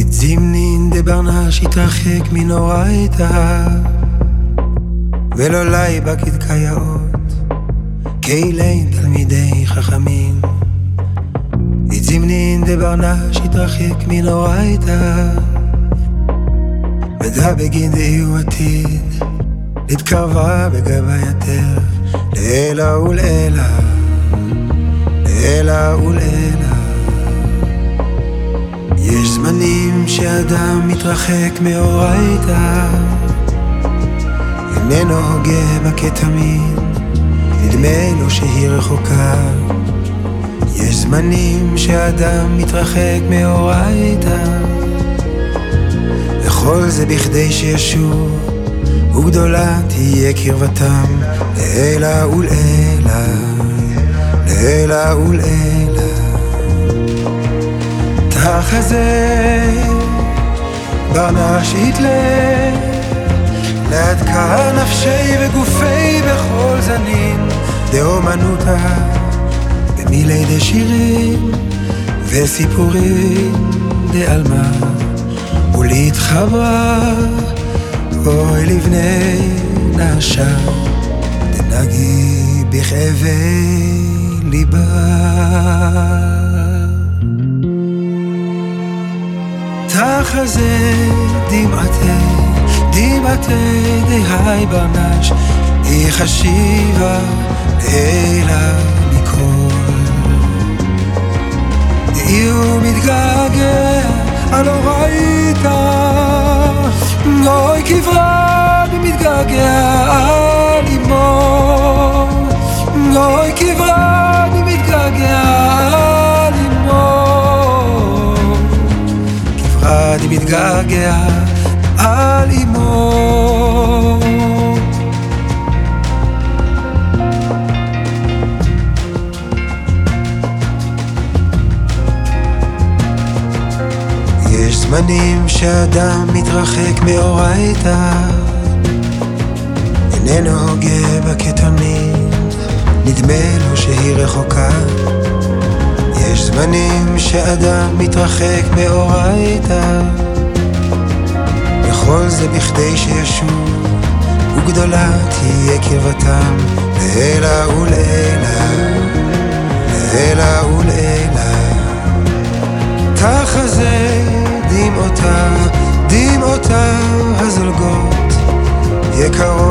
את זימנין דברנש התרחק מנורייתא ולא לי בקדקיות כאילין תלמידי חכמים. את זימנין דברנש התרחק מנורייתא ודע בגין דהיו עתיד. התקרבה בגבה יותר לעילא ולעילא לעילא ולעילא יש זמנים שאדם מתרחק מאורייתא איננו הוגה בה כתמיד נדמה לו שהיא רחוקה. יש זמנים שאדם מתרחק מאורייתא וכל זה בכדי שישוב וגדולה תהיה קרבתם לעילא ולעילא לעילא ולעילא תחזה ברנשית לב לעדכה נפשי וגופי בכל זנין דאומנותא במילי דשירים וסיפורים דעלמא ולהתחברה אוי לבני נשה דנגי בכאבי ליבה תחזה דמעתי, דמעתי דהי בנש, היא חשיבה לילה מכל. דהיו מתגעגע, הלא ראית, גוי קברה אני מתגעגע על אמו. יש זמנים שאדם מתרחק מאורייתא. איננו הוגה כתמיד נדמה לו שהיא רחוקה זמנים שאדם מתרחק מאורייתא. וכל זה בכדי שישוב וגדולה תהיה קרבתם לעילה ולעילה לעילה ולעילה תחזה דמעותה, דמעותה הזולגות יקרות